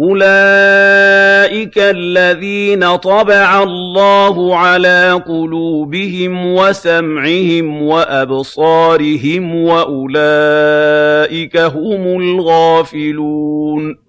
أُولَٰئِكَ الَّذِينَ طَبَعَ اللَّهُ عَلَىٰ قُلُوبِهِمْ وَسَمْعِهِمْ وَأَبْصَارِهِمْ ۖ وَأُولَٰئِكَ هُمُ الْغَافِلُونَ